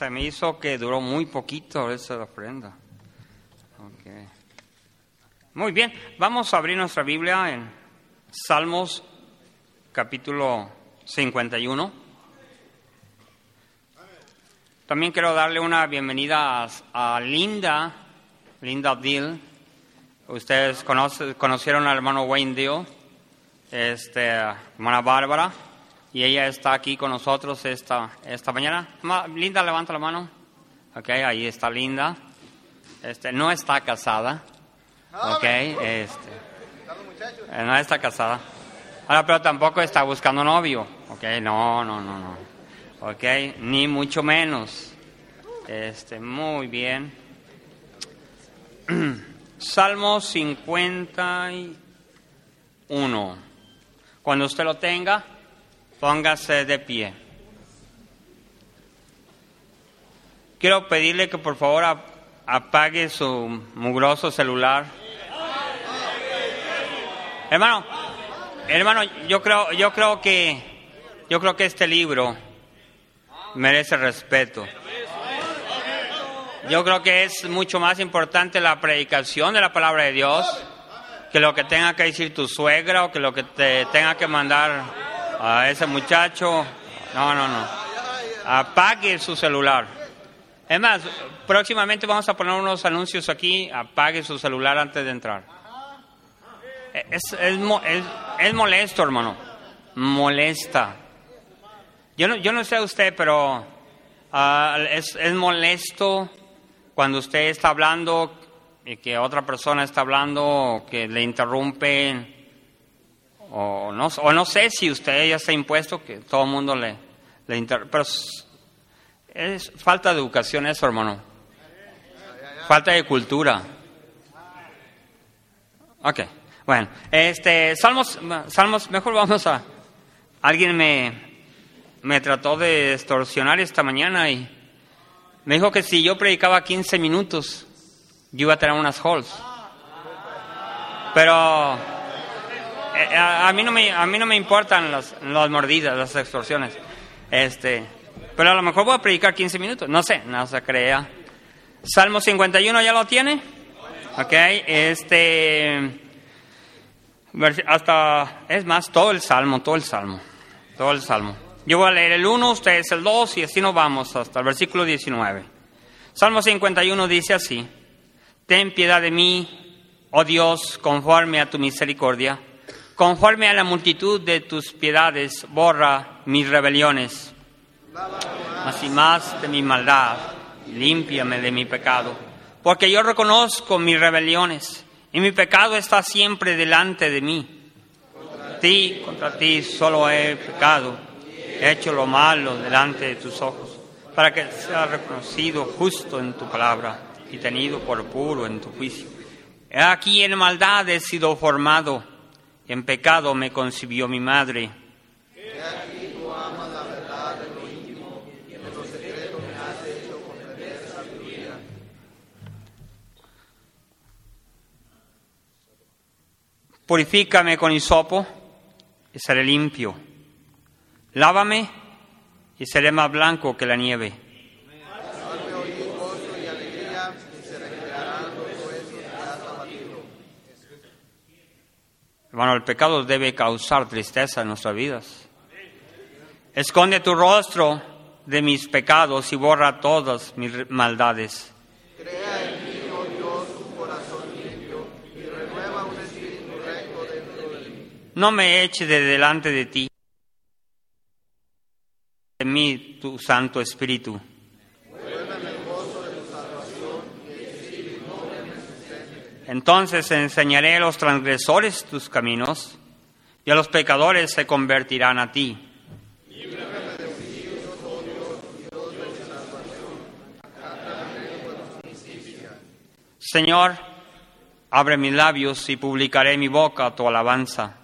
Se me hizo que duró muy poquito esa ofrenda. Ok. Muy bien, vamos a abrir nuestra Biblia en Salmos capítulo 51. También quiero darle una bienvenida a, Linda, Linda Dill. Ustedes conoce- conocieron al hermano Wayne Dill, este, hermana Bárbara, y ella está aquí con nosotros esta, esta mañana. Ma- Linda, levanta la mano. Ok, ahí está Linda. Este, no está casada. Ok, este, eh, no está casada. Ahora, pero tampoco está buscando novio. Ok, no, no, no, no. Ok, ni mucho menos. Este, muy bien. Salmo 51. Cuando usted lo tenga, póngase de pie. Quiero pedirle que por favor ap- apague su mugroso celular. Hermano, hermano, yo creo, yo creo que, yo creo que este libro merece respeto. Yo creo que es mucho más importante la predicación de la palabra de Dios que lo que tenga que decir tu suegra o que lo que te tenga que mandar a ese muchacho. No, no, no. Apague su celular. Es más, próximamente vamos a poner unos anuncios aquí. Apague su celular antes de entrar. Es, es, mo- es- es molesto, hermano. Molesta. Yo no, yo no sé usted, pero ah, es, es molesto cuando usted está hablando y que otra persona está hablando que le interrumpen. O no, o no sé si usted ya está impuesto que todo el mundo le, le. Pero es, es falta de educación eso, hermano. Falta de cultura. Ok, bueno, este, Salmos, Salmos, mejor vamos a, alguien me, me trató de extorsionar esta mañana y me dijo que si yo predicaba 15 minutos, yo iba a tener unas halls. Pero eh, a, a mí no me, a mí no me importan las, mordidas, las extorsiones. Este, pero a lo mejor voy a predicar 15 minutos, no sé, no se crea. Salmo 51 ya lo tiene. Ok, este. Hasta. Es más, todo el salmo, todo el salmo. Todo el salmo. Yo voy a leer el 1, ustedes el 2 y así nos vamos hasta el versículo 19. Salmo 51 dice así: Ten piedad de mí, oh Dios, conforme a tu misericordia. Conforme a la multitud de tus piedades, borra mis rebeliones. Más y más de mi maldad, límpiame de mi pecado. Porque yo reconozco mis rebeliones y mi pecado está siempre delante de mí. Ti, contra ti solo he pecado, he hecho lo malo delante de tus ojos, para que sea reconocido justo en tu palabra y tenido por puro en tu juicio. He aquí en maldad he sido formado, en pecado me concibió mi madre. Purifícame con hisopo y seré limpio. Lávame y seré más blanco que la nieve. Hermano, el pecado debe causar tristeza en nuestras vidas. Esconde tu rostro de mis pecados y borra todas mis maldades. No me eche de delante de ti, de mí tu Santo Espíritu. Entonces enseñaré a los transgresores tus caminos y a los pecadores se convertirán a ti. Señor, abre mis labios y publicaré mi boca tu alabanza.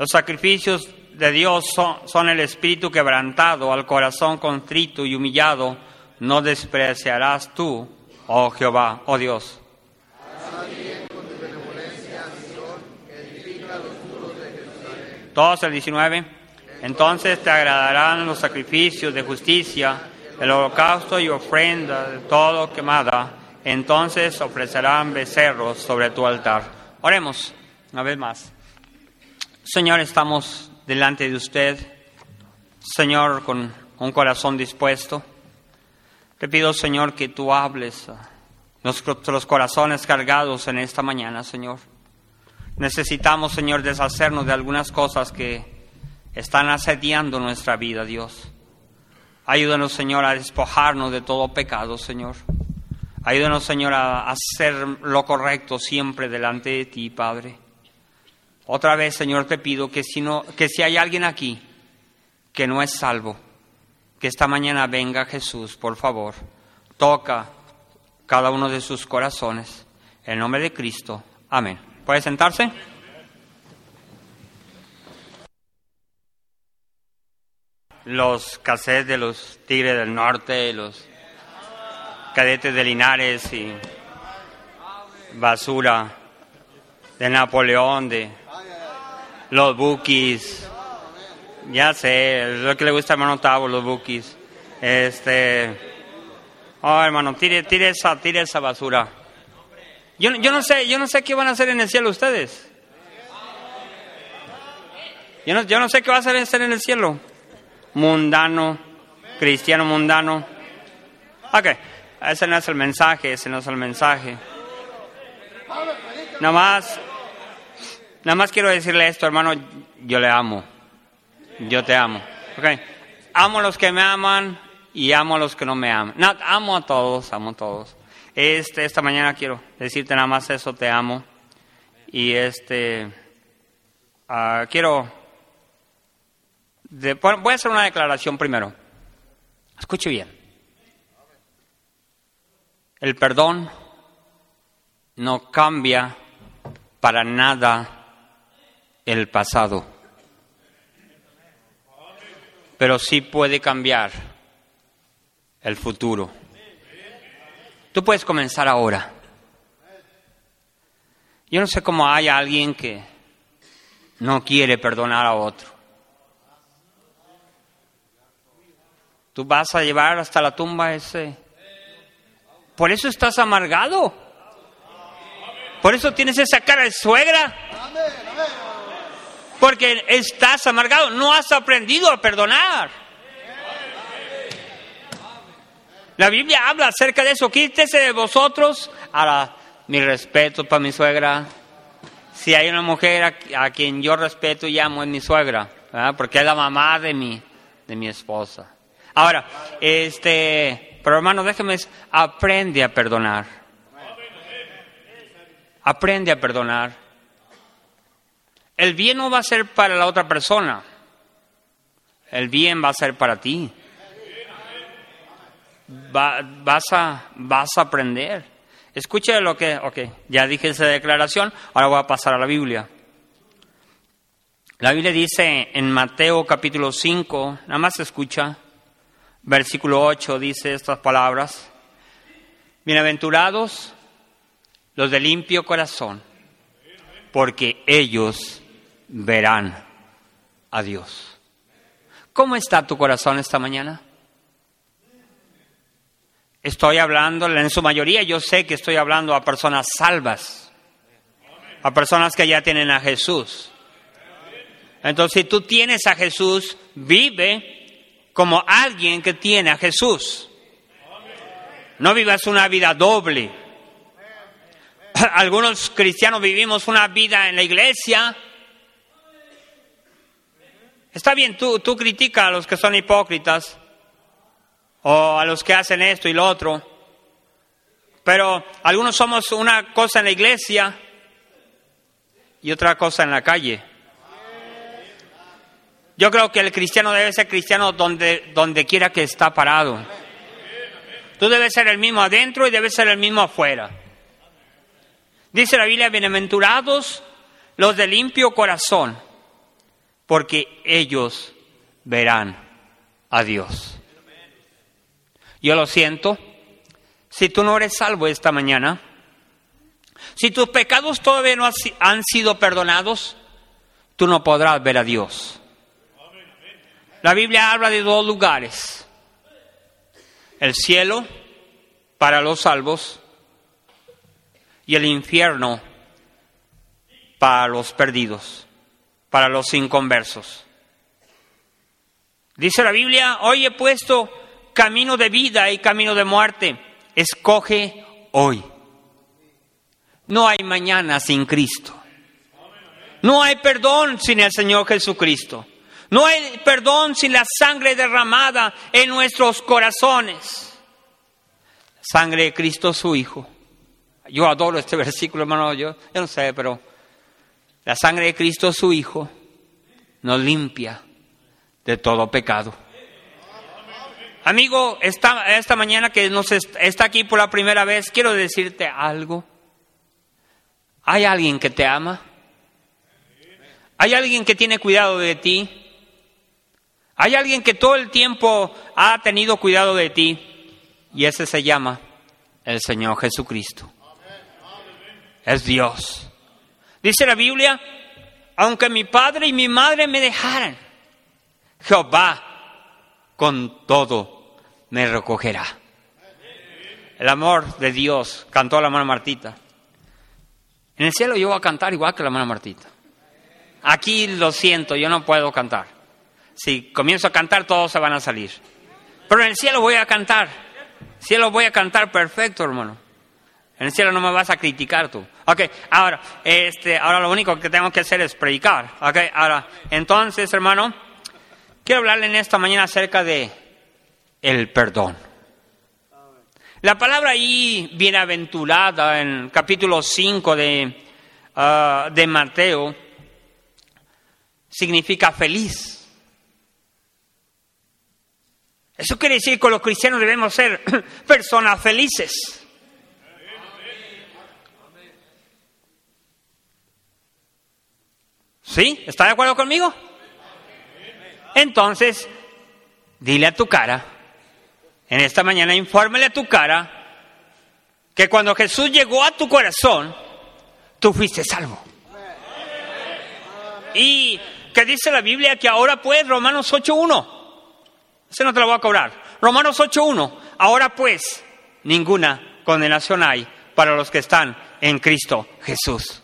Los sacrificios de Dios son, son el espíritu quebrantado, al corazón contrito y humillado, no despreciarás tú, oh Jehová, oh Dios. Todos el 19. Entonces te agradarán los sacrificios de justicia, el holocausto y ofrenda de todo quemada. Entonces ofrecerán becerros sobre tu altar. Oremos una vez más. Señor, estamos delante de usted. Señor, con un corazón dispuesto. Te pido, Señor, que tú hables a nuestros corazones cargados en esta mañana, Señor. Necesitamos, Señor, deshacernos de algunas cosas que están asediando nuestra vida, Dios. Ayúdanos, Señor, a despojarnos de todo pecado, Señor. Ayúdanos, Señor, a hacer lo correcto siempre delante de ti, Padre. Otra vez, Señor, te pido que si, no, que si hay alguien aquí que no es salvo, que esta mañana venga Jesús, por favor. Toca cada uno de sus corazones. En nombre de Cristo. Amén. ¿Puede sentarse? Los cassettes de los Tigres del Norte, los cadetes de Linares y basura de Napoleón, de los Bookies. Ya sé, es lo que le gusta a hermano Tavo, los Bookies. Este. Oh, hermano, tire, tire, esa, tire esa basura. Yo, yo, no sé, yo no sé qué van a hacer en el cielo ustedes. Yo no, yo no sé qué va a hacer en el cielo. Mundano, cristiano mundano. Ok, ese no es el mensaje, ese no es el mensaje. Nada más, nada más quiero decirle esto, hermano, yo le amo. Yo te amo. Ok, amo a los que me aman y amo a los que no me aman. No, amo a todos, amo a todos. Este, esta mañana quiero decirte nada más eso, te amo. Y este, uh, quiero, de, voy a hacer una declaración primero. Escuche bien. El perdón no cambia para nada el pasado, pero sí puede cambiar el futuro. Tú puedes comenzar ahora. Yo no sé cómo hay alguien que no quiere perdonar a otro. Tú vas a llevar hasta la tumba ese. Por eso estás amargado. Por eso tienes esa cara de suegra. Porque estás amargado. No has aprendido a perdonar. La Biblia habla acerca de eso. Quítese de vosotros. Ahora, mi respeto para mi suegra. Si hay una mujer a, quien yo respeto y amo es mi suegra, porque es la mamá de mi, de mi esposa. Ahora, este, pero hermano, déjeme, aprende a perdonar. Aprende a perdonar. El bien no va a ser para la otra persona. El bien va a ser para ti vas, a, vas a aprender. Escuche lo que, ok, ya dije esa declaración, ahora voy a pasar a la Biblia. La Biblia dice en Mateo capítulo 5, nada más escucha, versículo 8 dice estas palabras, bienaventurados los de limpio corazón, porque ellos verán a Dios. ¿Cómo está tu corazón esta mañana? Estoy hablando, en su mayoría yo sé que estoy hablando a personas salvas, a personas que ya tienen a Jesús. Entonces, si tú tienes a Jesús, vive como alguien que tiene a Jesús. No vivas una vida doble. Algunos cristianos vivimos una vida en la iglesia. Está bien, tú, tú critica a los que son hipócritas, o a los que hacen esto y lo otro. Pero algunos somos una cosa en la iglesia y otra cosa en la calle. Yo creo que el cristiano debe ser cristiano donde, donde quiera que está parado. Tú debes ser el mismo adentro y debes ser el mismo afuera. Dice la Biblia, bienaventurados los de limpio corazón, porque ellos verán a Dios. Yo lo siento. Si tú no eres salvo esta mañana, si tus pecados todavía no han sido perdonados, tú no podrás ver a Dios. La Biblia habla de dos lugares. El cielo para los salvos y el infierno para los perdidos, para los inconversos. Dice la Biblia, hoy he puesto camino de vida y camino de muerte. Escoge hoy. No hay mañana sin Cristo. No hay perdón sin el Señor Jesucristo. No hay perdón sin la sangre derramada en nuestros corazones. Sangre de Cristo su Hijo. Yo adoro este versículo, hermano. Yo, yo no sé, pero la sangre de Cristo su Hijo nos limpia de todo pecado. Amigo, esta, esta mañana que nos está aquí por la primera vez, quiero decirte algo. ¿Hay alguien que te ama? ¿Hay alguien que tiene cuidado de ti? ¿Hay alguien que todo el tiempo ha tenido cuidado de ti? Y ese se llama el Señor Jesucristo. Es Dios. Dice la Biblia, aunque mi padre y mi madre me dejaran, Jehová con todo me recogerá. El amor de Dios, cantó la mano Martita. En el cielo yo voy a cantar igual que la mano Martita. Aquí lo siento, yo no puedo cantar. Si comienzo a cantar, todos se van a salir. Pero en el cielo voy a cantar. Cielo voy a cantar perfecto, hermano. En el cielo no me vas a criticar tú. Ok, ahora, este, ahora lo único que tengo que hacer es predicar. Ok, ahora, entonces, hermano, quiero hablarle en esta mañana acerca de el perdón. La palabra ahí, bienaventurada, en capítulo 5 de, ah, de Mateo, significa feliz. Eso quiere decir que los cristianos debemos ser personas felices. ¿Sí? ¿Está de acuerdo conmigo? Entonces, dile a tu cara, en esta mañana infórmele a tu cara, que cuando Jesús llegó a tu corazón, tú fuiste salvo. Y que dice la Biblia que ahora pues, Romanos 8.1, ese no te lo voy a cobrar, Romanos 8.1, ahora pues, ninguna condenación hay para los que están en Cristo Jesús.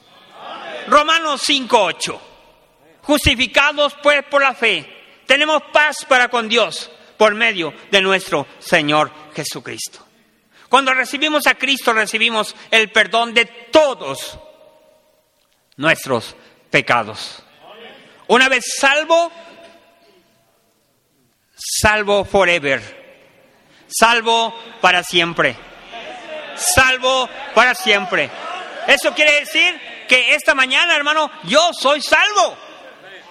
Romanos 5.8, justificados pues por la fe, tenemos paz para con Dios por medio de nuestro Señor Jesucristo. Cuando recibimos a Cristo recibimos el perdón de todos nuestros pecados. Una vez salvo, salvo forever, salvo para siempre, salvo para siempre. Eso quiere decir que esta mañana, hermano, yo soy salvo.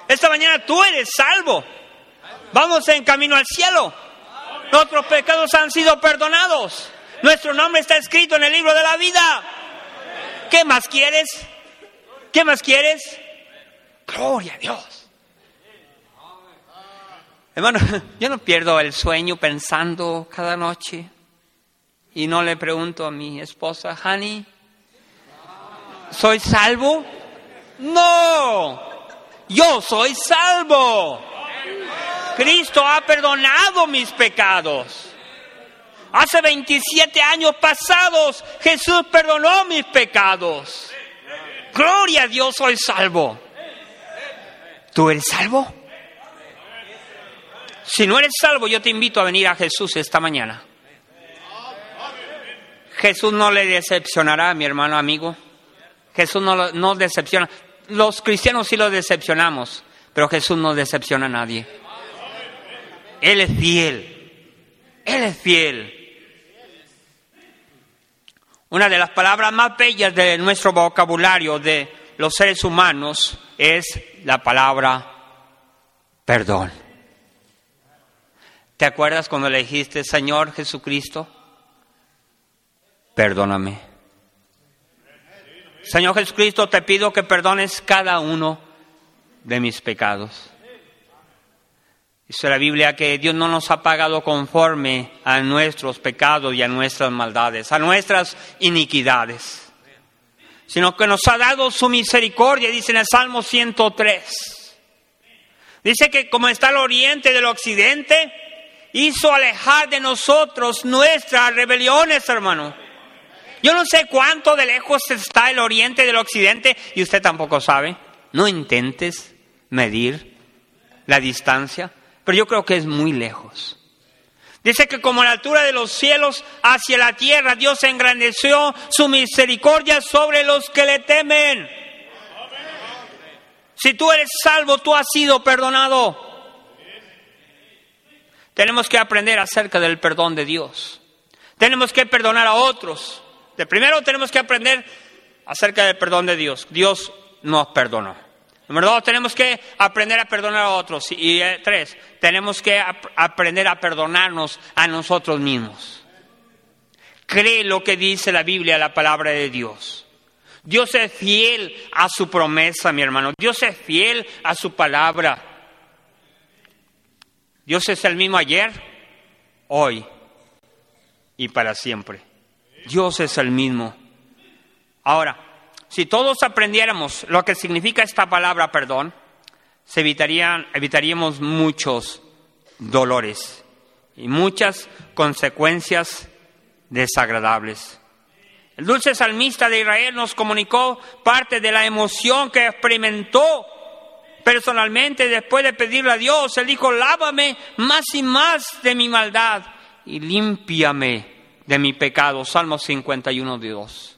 Esta mañana tú eres salvo. Vamos en camino al cielo. Nuestros pecados han sido perdonados. Nuestro nombre está escrito en el libro de la vida. ¿Qué más quieres? ¿Qué más quieres? Gloria a Dios. Hermano, yo no pierdo el sueño pensando cada noche y no le pregunto a mi esposa, Honey, ¿soy salvo? No, yo soy salvo. Cristo ha perdonado mis pecados. Hace 27 años pasados Jesús perdonó mis pecados. Gloria a Dios, soy salvo. ¿Tú eres salvo? Si no eres salvo, yo te invito a venir a Jesús esta mañana. Jesús no le decepcionará, mi hermano amigo. Jesús no, no decepciona. Los cristianos sí lo decepcionamos, pero Jesús no decepciona a nadie. Él es fiel. Él es fiel. Una de las palabras más bellas de nuestro vocabulario de los seres humanos es la palabra perdón. ¿Te acuerdas cuando le dijiste, Señor Jesucristo, perdóname? Señor Jesucristo, te pido que perdones cada uno de mis pecados. Dice la Biblia que Dios no nos ha pagado conforme a nuestros pecados y a nuestras maldades, a nuestras iniquidades, sino que nos ha dado su misericordia, dice en el Salmo 103. Dice que como está el oriente del occidente, hizo alejar de nosotros nuestras rebeliones, hermano. Yo no sé cuánto de lejos está el oriente del occidente y usted tampoco sabe. No intentes medir la distancia, pero yo creo que es muy lejos. Dice que como la altura de los cielos hacia la tierra, Dios engrandeció su misericordia sobre los que le temen. Si tú eres salvo, tú has sido perdonado. Tenemos que aprender acerca del perdón de Dios. Tenemos que perdonar a otros. De primero tenemos que aprender acerca del perdón de Dios. Dios nos perdonó. Número dos, tenemos que aprender a perdonar a otros. Y eh, tres, tenemos que aprender a perdonarnos a nosotros mismos. Cree lo que dice la Biblia, la palabra de Dios. Dios es fiel a su promesa, mi hermano. Dios es fiel a su palabra. Dios es el mismo ayer, hoy y para siempre. Dios es el mismo. Ahora, si todos aprendiéramos lo que significa esta palabra perdón, se evitarían, evitaríamos muchos dolores y muchas consecuencias desagradables. El dulce salmista de Israel nos comunicó parte de la emoción que experimentó personalmente después de pedirle a Dios. Él dijo, lávame más y más de mi maldad y límpiame de mi pecado. Salmo 51, 2.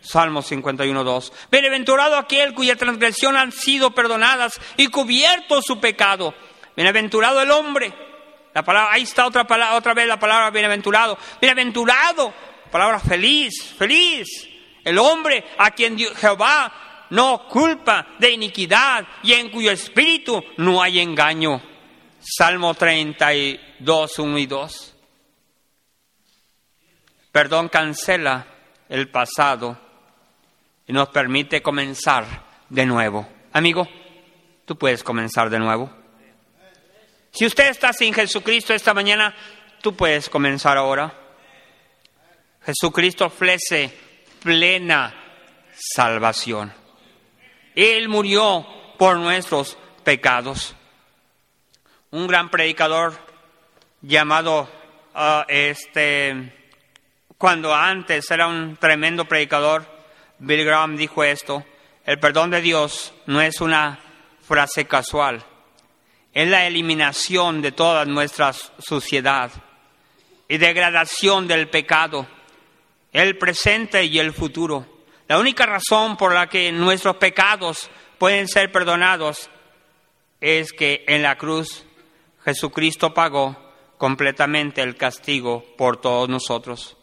Salmo 51, 2. Bienaventurado aquel cuya transgresión han sido perdonadas y cubierto su pecado. Bienaventurado el hombre. La palabra, ahí está otra, palabra, otra vez la palabra bienaventurado. Bienaventurado, palabra feliz, feliz. El hombre a quien Jehová no culpa de iniquidad y en cuyo espíritu no hay engaño. Salmo 32, 1 y 2. Perdón cancela el pasado y nos permite comenzar de nuevo. Amigo, tú puedes comenzar de nuevo. Si usted está sin Jesucristo esta mañana, tú puedes comenzar ahora. Jesucristo ofrece plena salvación. Él murió por nuestros pecados. Un gran predicador llamado uh, este cuando antes era un tremendo predicador, Bill Graham dijo esto, el perdón de Dios no es una frase casual, es la eliminación de toda nuestra suciedad y degradación del pecado, el presente y el futuro. La única razón por la que nuestros pecados pueden ser perdonados es que en la cruz Jesucristo pagó completamente el castigo por todos nosotros.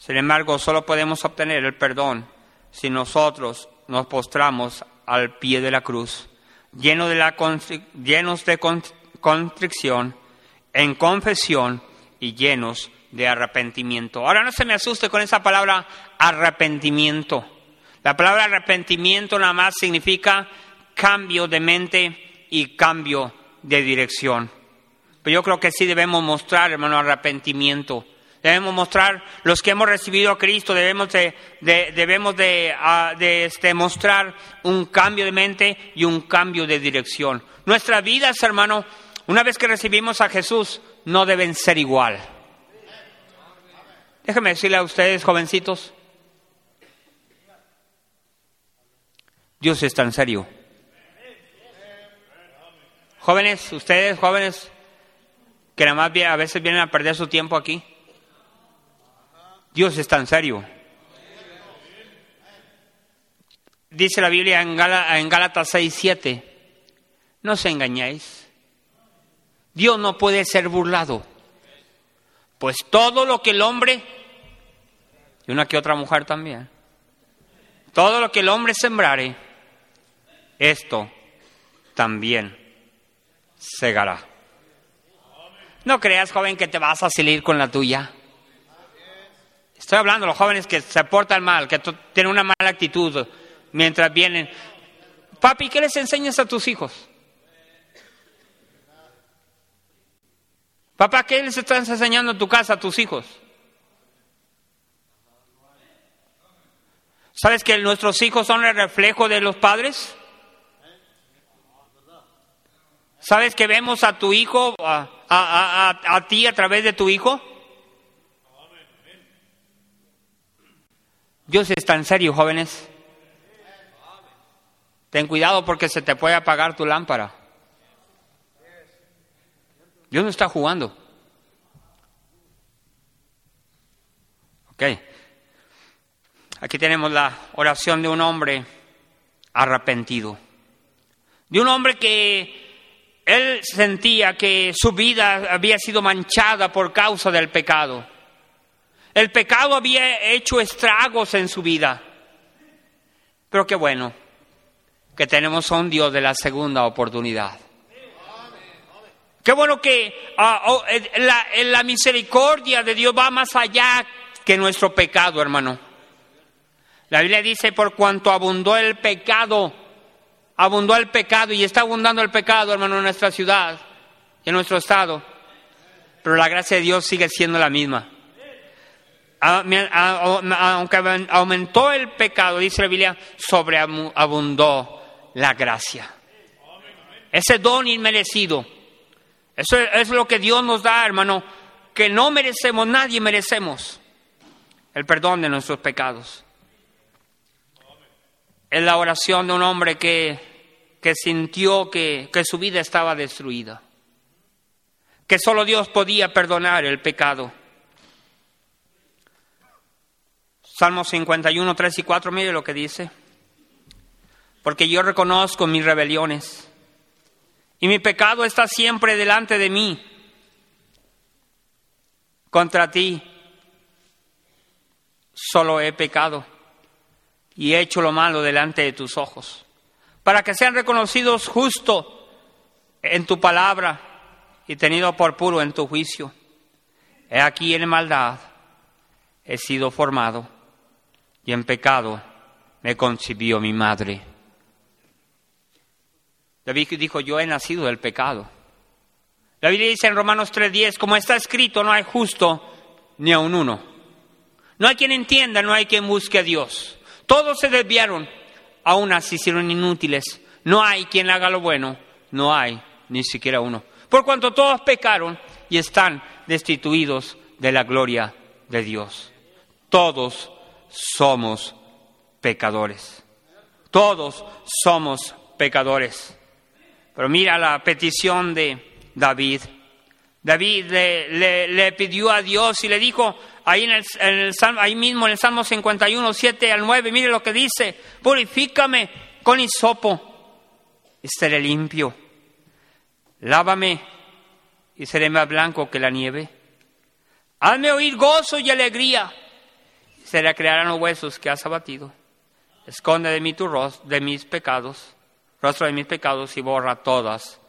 Sin embargo, solo podemos obtener el perdón si nosotros nos postramos al pie de la cruz, lleno de la llenos de constricción, en confesión y llenos de arrepentimiento. Ahora no se me asuste con esa palabra arrepentimiento. La palabra arrepentimiento nada más significa cambio de mente y cambio de dirección. Pero yo creo que sí debemos mostrar, hermano, arrepentimiento. Debemos mostrar, los que hemos recibido a Cristo, debemos de, debemos de, este, mostrar un cambio de mente y un cambio de dirección. Nuestras vidas, hermano, una vez que recibimos a Jesús, no deben ser igual. Déjenme decirle a ustedes, jovencitos, Dios está en serio. Jóvenes, ustedes, jóvenes, que nada más a veces vienen a perder su tiempo aquí. Dios está en serio. Dice la Biblia en, en Gálatas 6, 7, no se engañéis. Dios no puede ser burlado. Pues todo lo que el hombre, y una que otra mujer también, todo lo que el hombre sembrare, esto también segará. No creas, joven, que te vas a salir con la tuya. Estoy hablando de los jóvenes que se portan mal, que tienen una mala actitud mientras vienen. Papi, ¿qué les enseñas a tus hijos? Papá, ¿qué les estás enseñando en tu casa a tus hijos? ¿Sabes que nuestros hijos son el reflejo de los padres? ¿Sabes que vemos a tu hijo, a, a, a, a ti a través de tu hijo? Dios está en serio, jóvenes. Ten cuidado porque se te puede apagar tu lámpara. Dios no está jugando. Ok. Aquí tenemos la oración de un hombre arrepentido. De un hombre que él sentía que su vida había sido manchada por causa del pecado. El pecado había hecho estragos en su vida. Pero qué bueno que tenemos a un Dios de la segunda oportunidad. Qué bueno que uh, la, la misericordia de Dios va más allá que nuestro pecado, hermano. La Biblia dice, por cuanto abundó el pecado, abundó el pecado y está abundando el pecado, hermano, en nuestra ciudad y en nuestro estado. Pero la gracia de Dios sigue siendo la misma. Aunque aumentó el pecado, dice la Biblia, sobreabundó la gracia. Ese don inmerecido. Eso es lo que Dios nos da, hermano, que no merecemos, nadie merecemos el perdón de nuestros pecados. Es la oración de un hombre que, sintió que su vida estaba destruida, que solo Dios podía perdonar el pecado. Salmo 51, 3 y 4, mire lo que dice. Porque yo reconozco mis rebeliones y mi pecado está siempre delante de mí. Contra ti solo he pecado y he hecho lo malo delante de tus ojos, para que sean reconocidos justo en tu palabra y tenido por puro en tu juicio. He aquí en maldad he sido formado y en pecado me concibió mi madre. David dijo, yo he nacido del pecado. La Biblia dice en Romanos 3:10, como está escrito, no hay justo ni aun uno. No hay quien entienda, no hay quien busque a Dios. Todos se desviaron, aún así hicieron inútiles. No hay quien haga lo bueno, no hay ni siquiera uno. Por cuanto todos pecaron y están destituidos de la gloria de Dios. Todos somos pecadores. Todos somos pecadores. Pero mira la petición de David. David le, pidió a Dios y le dijo, ahí, en el, en el, ahí mismo en el Salmo 51, 7 al 9, mire lo que dice, purifícame con hisopo y seré limpio. Lávame y seré más blanco que la nieve. Hazme oír gozo y alegría. Se le crearán los huesos que has abatido. Esconde de mí tu rostro, de mis pecados, rostro de mis pecados y borra todas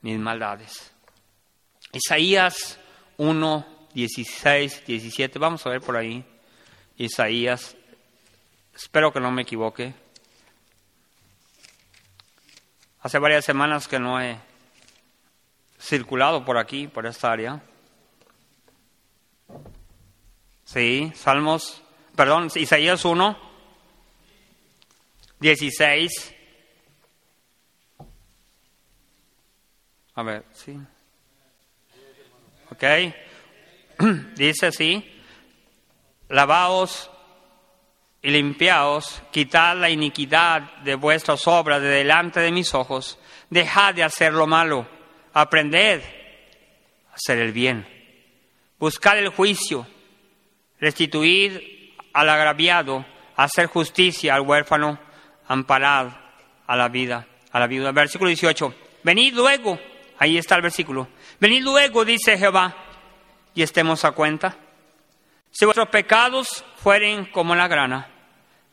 mis maldades. Isaías 1, 16, 17, vamos a ver por ahí. Isaías, espero que no me equivoque. Hace varias semanas que no he circulado por aquí, por esta área. Sí, Salmos, perdón, Isaías 1, 16. A ver, sí. ¿Ok? Dice así, lavaos y limpiaos, quitad la iniquidad de vuestras obras de delante de mis ojos, dejad de hacer lo malo, aprended a hacer el bien, buscad el juicio, restituid al agraviado, hacer justicia al huérfano, amparad a la vida, a la viuda. Versículo 18. Venid luego, ahí está el versículo. Venid luego, dice Jehová, y estemos a cuenta. Si vuestros pecados fueren como la grana,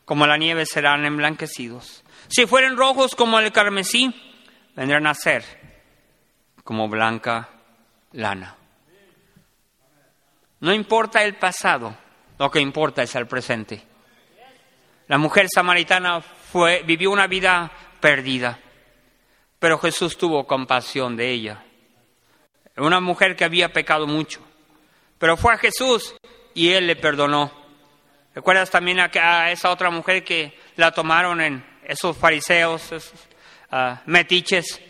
como la nieve serán emblanquecidos. Si fueren rojos como el carmesí, vendrán a ser como blanca lana. No importa el pasado, lo que importa es el presente. La mujer samaritana fue, vivió una vida perdida, pero Jesús tuvo compasión de ella una mujer que había pecado mucho. Pero fue a Jesús y él le perdonó. ¿Recuerdas también a, esa otra mujer que la tomaron en esos fariseos, esos ah, metiches,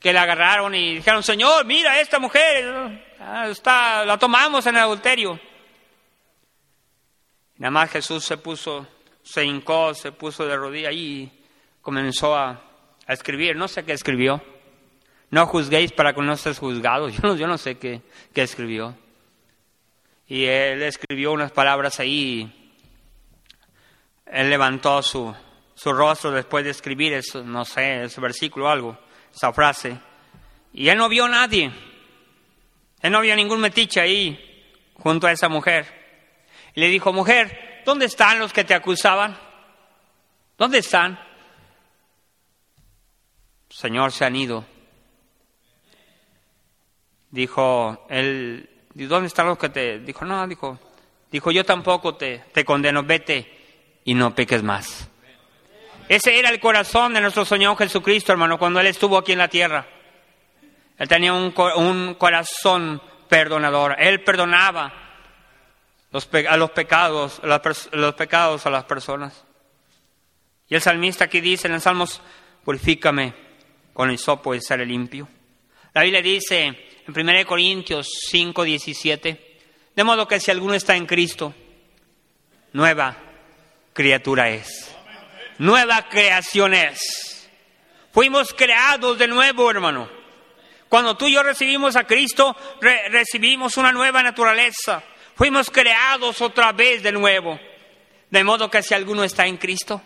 que la agarraron y dijeron, Señor, mira, esta mujer ah, está, la tomamos en el adulterio. Nada más Jesús se puso, se hincó, se puso de rodilla y comenzó a, escribir. No sé qué escribió. No juzguéis para que no estés juzgados. Yo no, yo no sé qué, qué escribió. Y él escribió unas palabras ahí. Él levantó su, su rostro después de escribir eso, no sé, ese versículo o algo, esa frase. Y él no vio a nadie. Él no vio ningún metiche ahí junto a esa mujer. Le dijo, mujer, ¿dónde están los que te acusaban? ¿Dónde están? Señor, se han ido. Dijo, él, ¿dónde están los que te...? Dijo, no, dijo, dijo, yo tampoco te, te condeno, vete y no peques más. Ese era el corazón de nuestro Señor Jesucristo, hermano, cuando Él estuvo aquí en la tierra. Él tenía un, un corazón perdonador. Él perdonaba a los pecados, los pecados a las personas. Y el salmista aquí dice en el Salmos, purifícame con el sopo y seré limpio. La Biblia dice en 1 Corintios 5, 17, de modo que si alguno está en Cristo, nueva criatura es. Nueva creación es. Fuimos creados de nuevo, hermano. Cuando tú y yo recibimos a Cristo, recibimos una nueva naturaleza. Fuimos creados otra vez de nuevo. De modo que si alguno está en Cristo,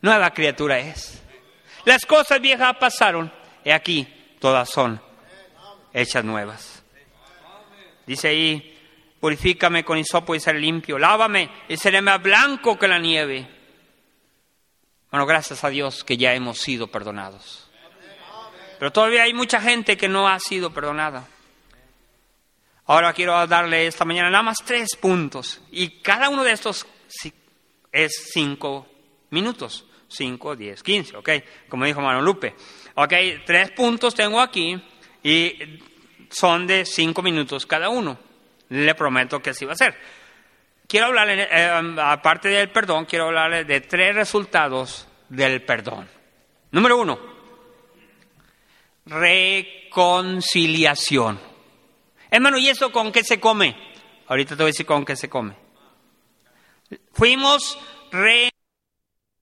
nueva criatura es. Las cosas viejas pasaron y aquí todas son hechas nuevas. Dice ahí, purifícame con hisopo y seré limpio, lávame y seré más blanco que la nieve. Bueno, gracias a Dios que ya hemos sido perdonados. Pero todavía hay mucha gente que no ha sido perdonada. Ahora quiero darle esta mañana nada más tres puntos. Y cada uno de estos es cinco minutos. 5, 10, 15, ¿ok? Como dijo Manuel Lupe. Ok, tres puntos tengo aquí y son de cinco minutos cada uno. Le prometo que así va a ser. Quiero hablarle, eh, aparte del perdón, quiero hablarle de tres resultados del perdón. Número uno, reconciliación. Hermano, ¿y eso con qué se come? Ahorita te voy a decir con qué se come. Fuimos re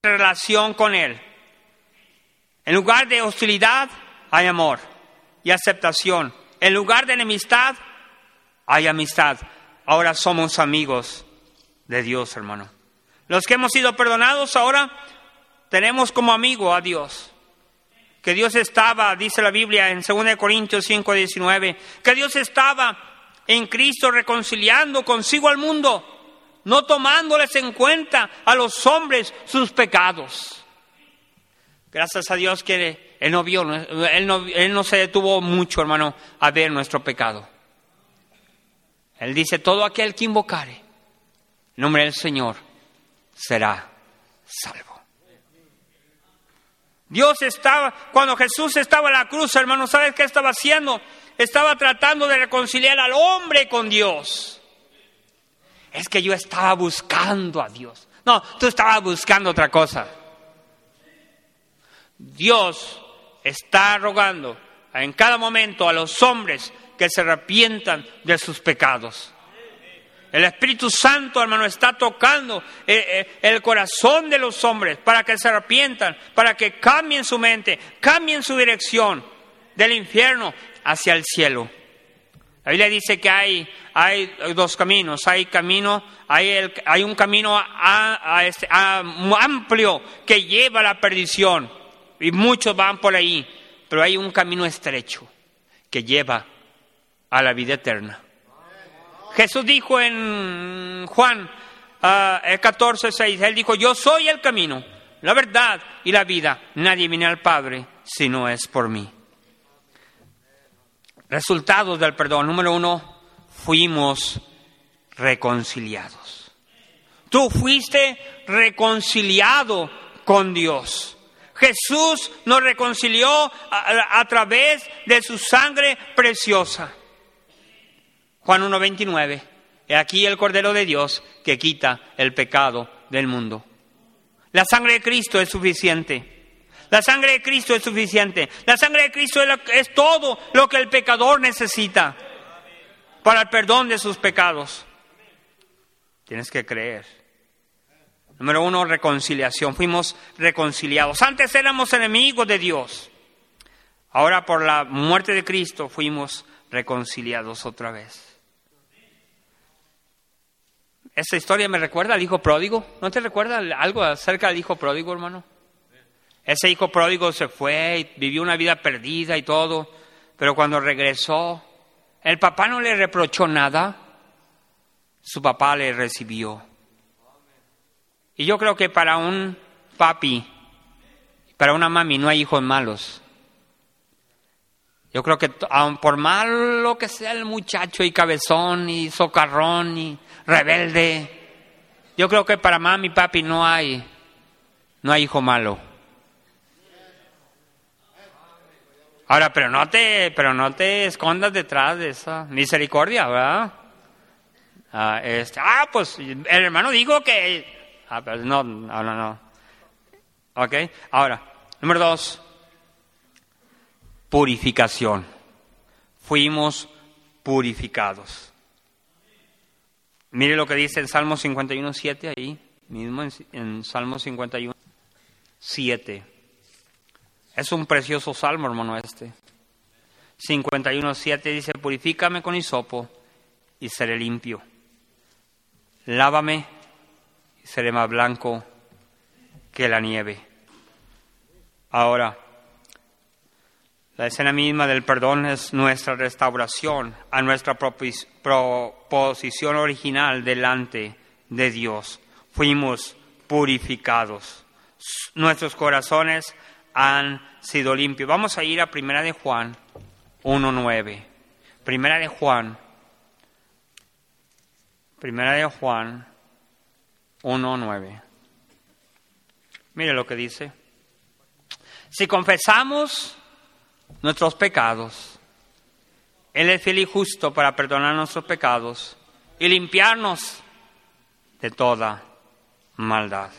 relación con Él. En lugar de hostilidad, hay amor y aceptación. En lugar de enemistad, hay amistad. Ahora somos amigos de Dios, hermano. Los que hemos sido perdonados, ahora tenemos como amigo a Dios. Que Dios estaba, dice la Biblia en 2 Corintios 5, 19, que Dios estaba en Cristo reconciliando consigo al mundo no tomándoles en cuenta a los hombres sus pecados. Gracias a Dios que Él no vio, Él no, él no se detuvo mucho, hermano, a ver nuestro pecado. Él dice, todo aquel que invocare el nombre del Señor será salvo. Dios estaba, cuando Jesús estaba en la cruz, hermano, ¿sabes qué estaba haciendo? Estaba tratando de reconciliar al hombre con Dios es que yo estaba buscando a Dios. No, tú estabas buscando otra cosa. Dios está rogando en cada momento a los hombres que se arrepientan de sus pecados. El Espíritu Santo, hermano, está tocando eh, eh, el corazón de los hombres para que se arrepientan, para que cambien su mente, cambien su dirección del infierno hacia el cielo. La Biblia dice que hay, hay dos caminos. Hay camino, hay, hay un camino este, amplio que lleva a la perdición y muchos van por ahí, pero hay un camino estrecho que lleva a la vida eterna. Jesús dijo en Juan 14, ah, 6, Él dijo, yo soy el camino, la verdad y la vida. Nadie viene al Padre si no es por mí. Resultados del perdón. Número uno, fuimos reconciliados. Tú fuiste reconciliado con Dios. Jesús nos reconcilió a, través de su sangre preciosa. Juan 1.29. He aquí el Cordero de Dios que quita el pecado del mundo. La sangre de Cristo es suficiente. La sangre de Cristo es suficiente. La sangre de Cristo es, es todo lo que el pecador necesita para el perdón de sus pecados. Tienes que creer. Número uno, reconciliación. Fuimos reconciliados. Antes éramos enemigos de Dios. Ahora por la muerte de Cristo fuimos reconciliados otra vez. Esa historia me recuerda al hijo pródigo. ¿No te recuerda algo acerca del hijo pródigo, hermano? Ese hijo pródigo se fue y vivió una vida perdida y todo, pero cuando regresó, el papá no le reprochó nada, su papá le recibió. Y yo creo que para un papi, para una mami, no hay hijos malos. Yo creo que por malo que sea el muchacho y cabezón y socarrón y rebelde, yo creo que para mami y papi no hay, no hay hijo malo. Ahora, pero no te, pero no te escondas detrás de esa misericordia, ¿verdad? Ah, este, ah pues el hermano dijo que, ah, pero no, no, no, no. Ok, ahora, número dos, purificación. Fuimos purificados. Mire lo que dice el Salmo 51, 7 ahí, mismo en, en Salmo 51, 7. Es un precioso salmo, hermano, este. 51, 7 dice, purifícame con hisopo y seré limpio. Lávame y seré más blanco que la nieve. Ahora, la escena misma del perdón es nuestra restauración a nuestra proposición original delante de Dios. Fuimos purificados. Nuestros corazones han sido limpios. Vamos a ir a Primera de Juan 1.9. Primera de Juan. Primera de Juan 1.9. Mire lo que dice. Si confesamos nuestros pecados. Él es fiel y justo para perdonar nuestros pecados y limpiarnos de toda maldad.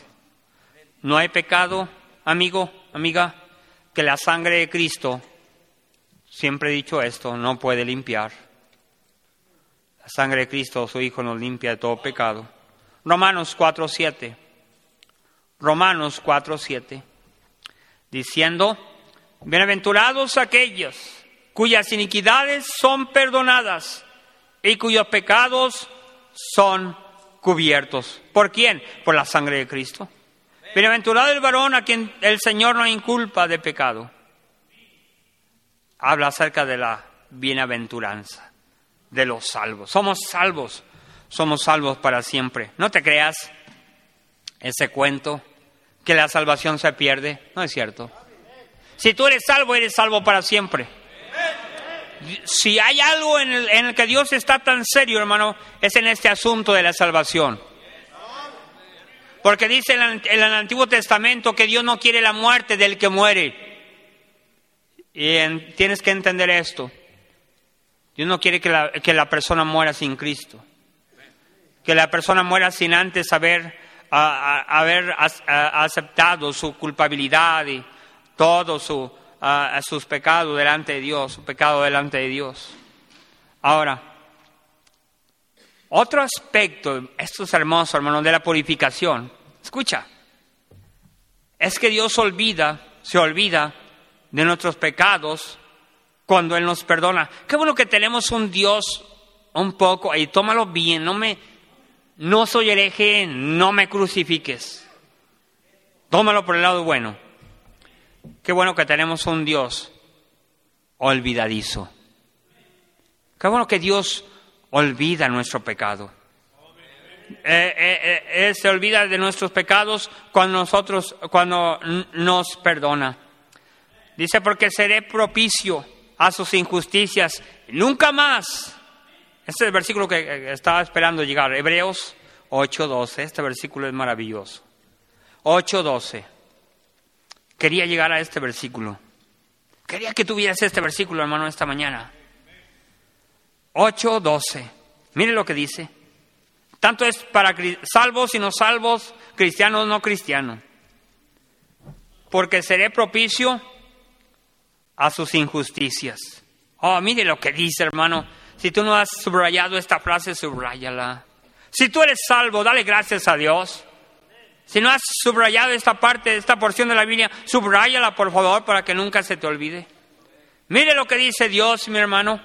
No hay pecado, amigo, amiga, que la sangre de Cristo, siempre he dicho esto, no puede limpiar. La sangre de Cristo, su Hijo, nos limpia de todo pecado. Romanos 4.7. Romanos 4.7. Diciendo, Bienaventurados aquellos cuyas iniquidades son perdonadas y cuyos pecados son cubiertos. ¿Por quién? Por la sangre de Cristo. Bienaventurado el varón a quien el Señor no inculpa de pecado. Habla acerca de la bienaventuranza, de los salvos. Somos salvos, somos salvos para siempre. No te creas ese cuento que la salvación se pierde, no es cierto. Si tú eres salvo, eres salvo para siempre. Si hay algo en el, que Dios está tan serio, hermano, es en este asunto de la salvación. Porque dice en el, Antiguo Testamento que Dios no quiere la muerte del que muere. Y tienes que entender esto. Dios no quiere que la, que la, persona muera sin Cristo. Que la persona muera sin antes haber, haber aceptado su culpabilidad y, todos su, sus pecados delante de Dios, su pecado delante de Dios. Ahora, otro aspecto, esto es hermoso, hermano, de la purificación, escucha, es que Dios olvida, se olvida de nuestros pecados cuando Él nos perdona. Qué bueno que tenemos un Dios un poco, y tómalo bien, no me, no soy hereje, no me crucifiques. Tómalo por el lado bueno. Qué bueno que tenemos un Dios olvidadizo. Qué bueno que Dios olvida nuestro pecado. Eh, eh, eh, se olvida de nuestros pecados cuando nosotros, cuando nos perdona. Dice porque seré propicio a sus injusticias. Nunca más. Este es el versículo que estaba esperando llegar. Hebreos 8:12. Este versículo es maravilloso. 8:12. Quería llegar a este versículo. Quería que tuvieras este versículo, hermano, esta mañana. 8.12. Mire lo que dice. Tanto es para salvos y no salvos, cristianos no cristianos. porque seré propicio a sus injusticias. Oh, mire lo que dice, hermano. Si tú no has subrayado esta frase, subráyala. Si tú eres salvo, dale gracias a Dios. Si no has subrayado esta parte, esta porción de la Biblia, subráyala por favor para que nunca se te olvide. Mire lo que dice Dios, mi hermano.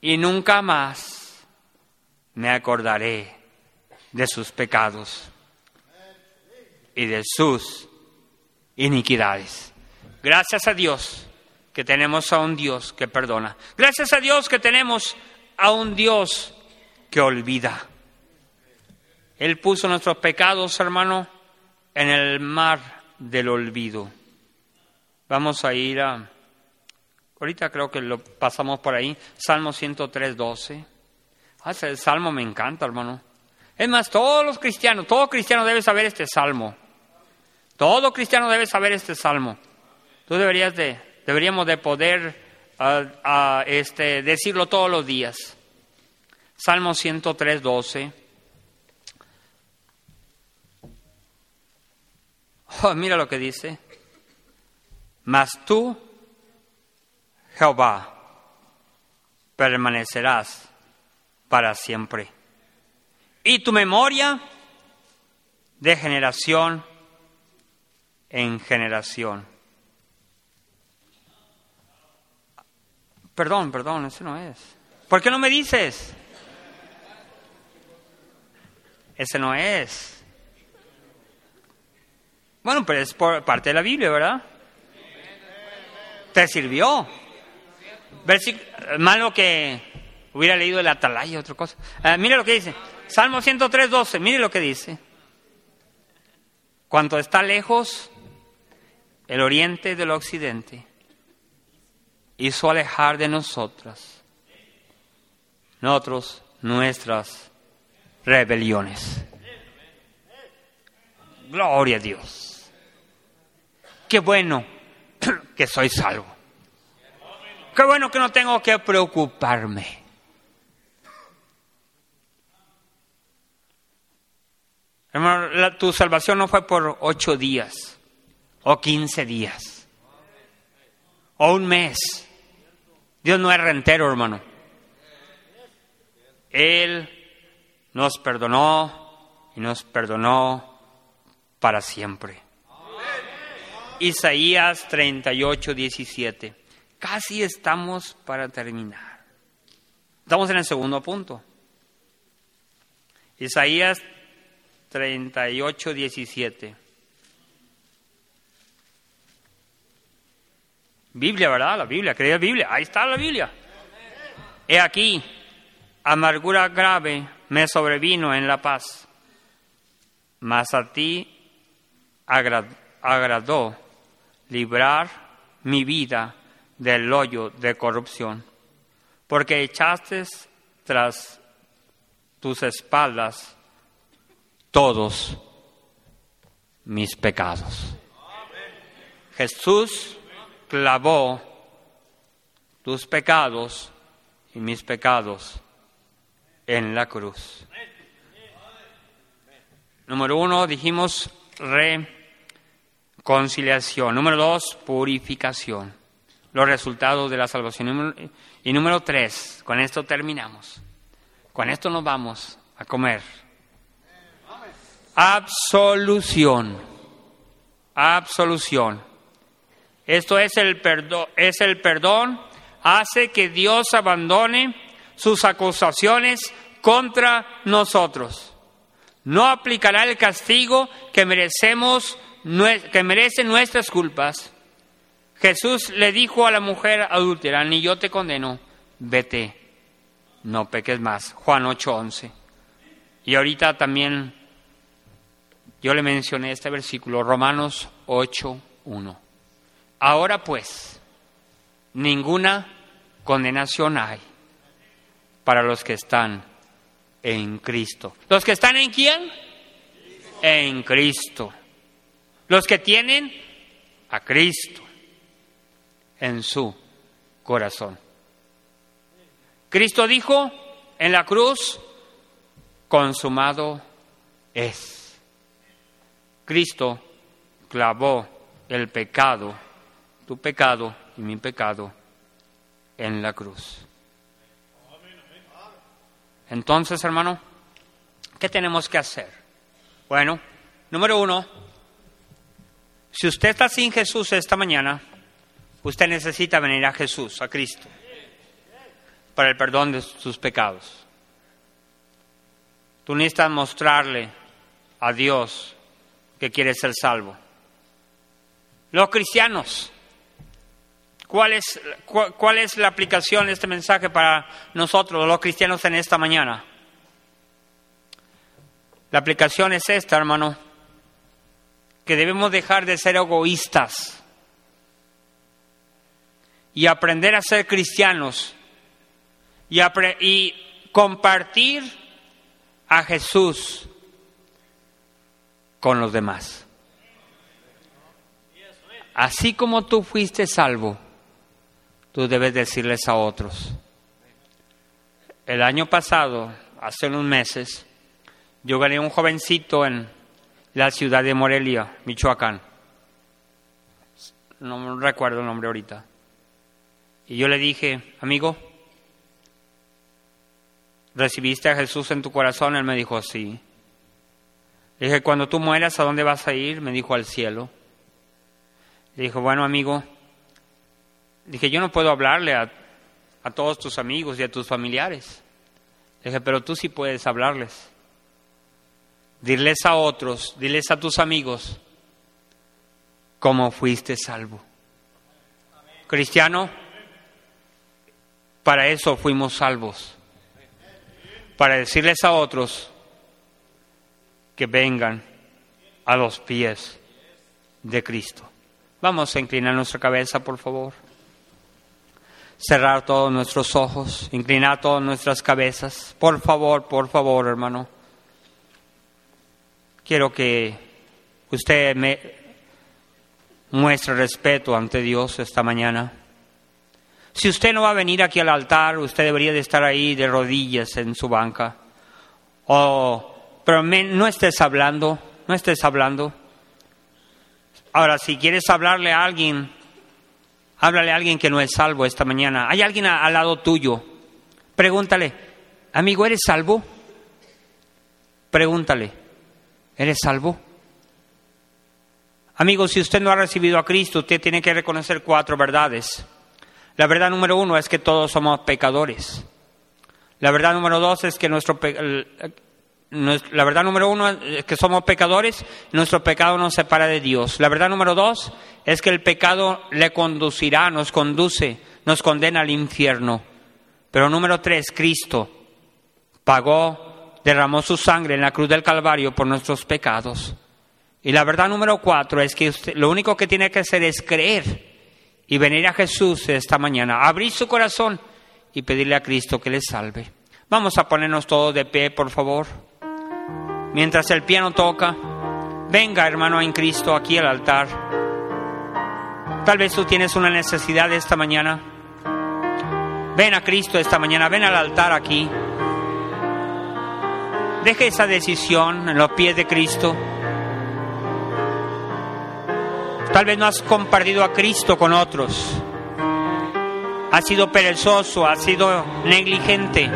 Y nunca más me acordaré de sus pecados y de sus iniquidades. Gracias a Dios que tenemos a un Dios que perdona. Gracias a Dios que tenemos a un Dios que olvida. Él puso nuestros pecados, hermano, en el mar del olvido. Vamos a ir a... Ahorita creo que lo pasamos por ahí. Salmo 103, 12. Ah, ese salmo me encanta, hermano. Es más, todos los cristianos, todo cristiano debe saber este salmo. Todo cristiano debe saber este salmo. Tú deberías de deberíamos de poder ah, ah, este, decirlo todos los días. Salmo 103, 12. Mira lo que dice. Mas tú, Jehová, permanecerás para siempre. Y tu memoria de generación en generación. Perdón, perdón, ese no es. ¿Por qué no me dices? Ese no es. Bueno, pero es por parte de la Biblia, ¿verdad? ¿Te sirvió? malo que hubiera leído el atalaya, otra cosa. Ah, mire lo que dice. Salmo 103, 12. Mire lo que dice. Cuanto está lejos el oriente del occidente, hizo alejar de nosotras, nosotros, nuestras rebeliones. Gloria a Dios. Qué bueno que soy salvo. Qué bueno que no tengo que preocuparme. Hermano, tu salvación no fue por ocho días o quince días o un mes Dios no es rentero, hermano. Él nos perdonó y nos perdonó para siempre. Isaías 38, 17. Casi estamos para terminar. Estamos en el segundo punto. Isaías 38, 17. Biblia, ¿verdad? La Biblia, creía Biblia. Ahí está la Biblia. He aquí, amargura grave me sobrevino en la paz, mas a ti agradó librar mi vida del hoyo de corrupción, porque echaste tras tus espaldas todos mis pecados. Jesús clavó tus pecados y mis pecados en la cruz. Número uno, dijimos reconciliación. Número dos, purificación. Los resultados de la salvación. Y número tres, con esto terminamos. Con esto nos vamos a comer. Absolución. Absolución. Esto es el perdón, es el perdón, hace que Dios abandone sus acusaciones contra nosotros. No aplicará el castigo que merecemos, que merecen nuestras culpas. Jesús le dijo a la mujer adúltera, ni yo te condeno, vete, no peques más. Juan 8:11. Y ahorita también yo le mencioné este versículo, Romanos 8:1. Ahora pues, ninguna condenación hay para los que están en Cristo. ¿Los que están en quién? En Cristo. Los que tienen a Cristo en su corazón. Cristo dijo en la cruz, consumado es. Cristo clavó el pecado, tu pecado y mi pecado en la cruz. Entonces, hermano, ¿qué tenemos que hacer? Bueno, número uno, si usted está sin Jesús esta mañana, usted necesita venir a Jesús, a Cristo, para el perdón de sus pecados. Tú necesitas mostrarle a Dios que quieres ser salvo. Los cristianos, ¿cuál es, cuál es la aplicación de este mensaje para nosotros, los cristianos, en esta mañana? La aplicación es esta, hermano, que debemos dejar de ser egoístas y aprender a ser cristianos y, compartir a Jesús con los demás. Así como tú fuiste salvo, tú debes decirles a otros. El año pasado, hace unos meses, yo gané un jovencito en la ciudad de Morelia, Michoacán. No recuerdo el nombre ahorita. Y yo le dije, amigo, ¿recibiste a Jesús en tu corazón? Él me dijo, sí. Le dije, cuando tú mueras, ¿a dónde vas a ir? Me dijo, al cielo. Le dijo, bueno amigo, dije, yo no puedo hablarle a, a todos tus amigos y a tus familiares. Le dije, pero tú sí puedes hablarles. Diles a otros, diles a tus amigos cómo fuiste salvo. Cristiano, para eso fuimos salvos. Para decirles a otros que vengan a los pies de Cristo. Vamos a inclinar nuestra cabeza, por favor. Cerrar todos nuestros ojos, inclinar todas nuestras cabezas. Por favor, por favor, hermano. Quiero que usted me muestre respeto ante Dios esta mañana. Si usted no va a venir aquí al altar, usted debería de estar ahí de rodillas en su banca. O, pero no estés hablando, no estés hablando. Ahora, si quieres hablarle a alguien, háblale a alguien que no es salvo esta mañana. Hay alguien al lado tuyo. Pregúntale, amigo, ¿eres salvo? Pregúntale, ¿eres salvo? Amigo, si usted no ha recibido a Cristo, usted tiene que reconocer cuatro verdades. La verdad número uno es que todos somos pecadores. La verdad número dos es que nuestro la verdad número uno es que somos pecadores, nuestro pecado nos separa de Dios. La verdad número dos es que el pecado le conducirá, nos conduce, nos condena al infierno. Pero número tres, Cristo pagó, derramó su sangre en la cruz del Calvario por nuestros pecados. Y la verdad número cuatro es que lo único que tiene que hacer es creer y venir a Jesús esta mañana, abrir su corazón y pedirle a Cristo que le salve. Vamos a ponernos todos de pie, por favor mientras el piano toca, venga hermano en Cristo aquí al altar. Tal vez tú tienes una necesidad esta mañana. Ven a Cristo esta mañana, ven al altar aquí. Deje esa decisión en los pies de Cristo. Tal vez no has compartido a Cristo con otros. Has sido perezoso, has sido negligente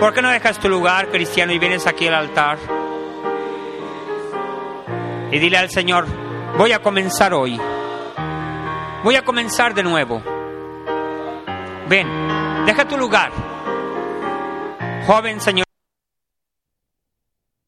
¿Por qué no dejas tu lugar, cristiano, y vienes aquí al altar? Y dile al Señor, voy a comenzar hoy. Voy a comenzar de nuevo. Ven, deja tu lugar. Joven Señor.